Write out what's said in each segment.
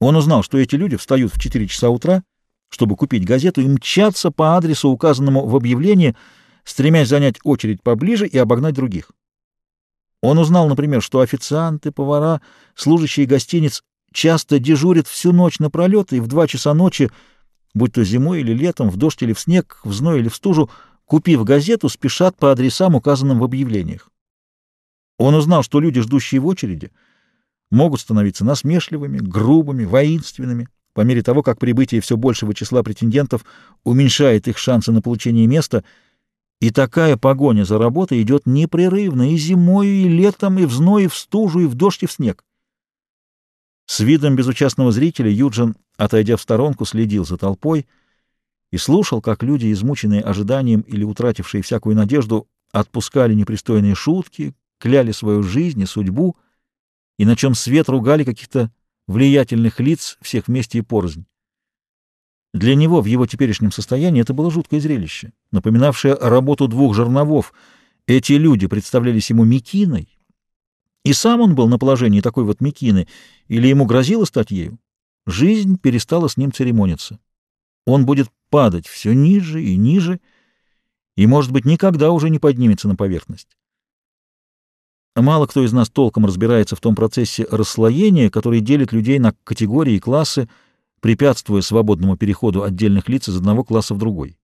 Он узнал, что эти люди встают в 4 часа утра, чтобы купить газету, и мчатся по адресу, указанному в объявлении, стремясь занять очередь поближе и обогнать других. Он узнал, например, что официанты, повара, служащие гостиниц часто дежурят всю ночь напролет и в два часа ночи, будь то зимой или летом, в дождь или в снег, в зной или в стужу, купив газету, спешат по адресам, указанным в объявлениях. Он узнал, что люди, ждущие в очереди, могут становиться насмешливыми, грубыми, воинственными, по мере того, как прибытие все большего числа претендентов уменьшает их шансы на получение места, и такая погоня за работой идет непрерывно и зимой, и летом, и в зной, и в стужу, и в дождь, и в снег. С видом безучастного зрителя Юджин, отойдя в сторонку, следил за толпой и слушал, как люди, измученные ожиданием или утратившие всякую надежду, отпускали непристойные шутки, кляли свою жизнь и судьбу, и на чем свет ругали каких-то влиятельных лиц всех вместе и порознь. Для него в его теперешнем состоянии это было жуткое зрелище, напоминавшее работу двух жерновов. Эти люди представлялись ему Микиной, и сам он был на положении такой вот Микины, или ему грозило стать ею. Жизнь перестала с ним церемониться. Он будет падать все ниже и ниже, и, может быть, никогда уже не поднимется на поверхность. Мало кто из нас толком разбирается в том процессе расслоения, который делит людей на категории и классы, препятствуя свободному переходу отдельных лиц из одного класса в другой.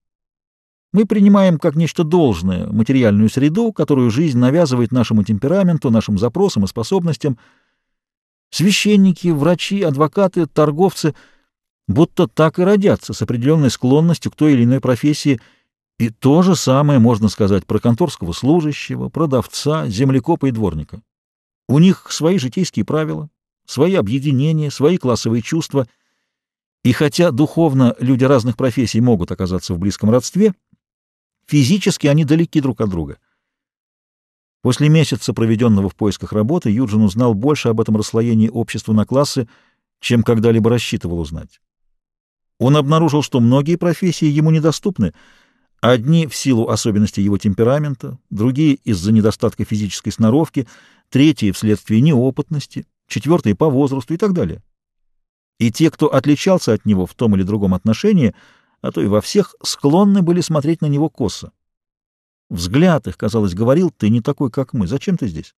Мы принимаем как нечто должное материальную среду, которую жизнь навязывает нашему темпераменту, нашим запросам и способностям. Священники, врачи, адвокаты, торговцы будто так и родятся с определенной склонностью к той или иной профессии – и то же самое можно сказать про конторского служащего, продавца, землекопа и дворника. У них свои житейские правила, свои объединения, свои классовые чувства. И хотя духовно люди разных профессий могут оказаться в близком родстве, физически они далеки друг от друга. После месяца, проведенного в поисках работы, Юджин узнал больше об этом расслоении общества на классы, чем когда-либо рассчитывал узнать. Он обнаружил, что многие профессии ему недоступны — Одни в силу особенностей его темперамента, другие из-за недостатка физической сноровки, третьи вследствие неопытности, четвертые по возрасту и так далее. И те, кто отличался от него в том или другом отношении, а то и во всех, склонны были смотреть на него косо. Взгляд их, казалось, говорил, ты не такой, как мы, зачем ты здесь?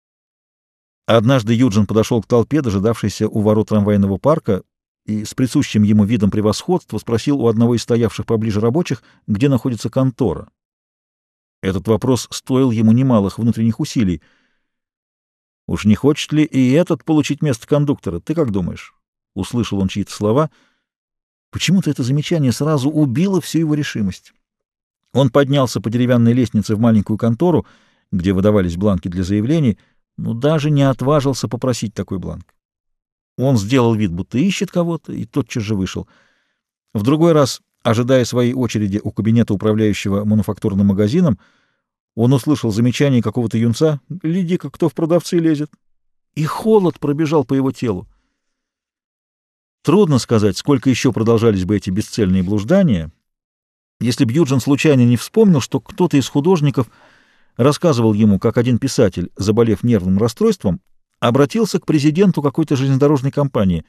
Однажды Юджин подошел к толпе, дожидавшейся у ворот трамвайного парка, и с присущим ему видом превосходства спросил у одного из стоявших поближе рабочих, где находится контора. Этот вопрос стоил ему немалых внутренних усилий. «Уж не хочет ли и этот получить место кондуктора? Ты как думаешь?» Услышал он чьи-то слова. Почему-то это замечание сразу убило всю его решимость. Он поднялся по деревянной лестнице в маленькую контору, где выдавались бланки для заявлений, но даже не отважился попросить такой бланк. Он сделал вид, будто ищет кого-то, и тотчас же вышел. В другой раз, ожидая своей очереди у кабинета управляющего мануфактурным магазином, он услышал замечание какого-то юнца «Гляди-ка, кто в продавцы лезет!» И холод пробежал по его телу. Трудно сказать, сколько еще продолжались бы эти бесцельные блуждания, если б Юджин случайно не вспомнил, что кто-то из художников рассказывал ему, как один писатель, заболев нервным расстройством, обратился к президенту какой-то железнодорожной компании,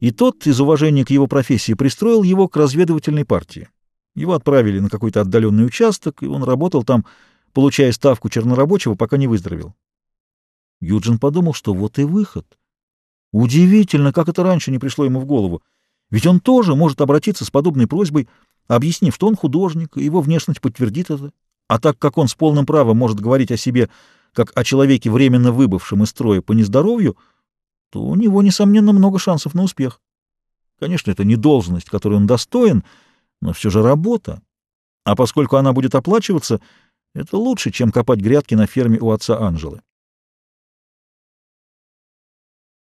и тот из уважения к его профессии пристроил его к разведывательной партии. Его отправили на какой-то отдаленный участок, и он работал там, получая ставку чернорабочего, пока не выздоровел. Юджин подумал, что вот и выход. Удивительно, как это раньше не пришло ему в голову. Ведь он тоже может обратиться с подобной просьбой, объяснив, что он художник, и его внешность подтвердит это. А так как он с полным правом может говорить о себе как о человеке, временно выбывшем из строя по нездоровью, то у него, несомненно, много шансов на успех. Конечно, это не должность, которой он достоин, но все же работа. А поскольку она будет оплачиваться, это лучше, чем копать грядки на ферме у отца Анжелы.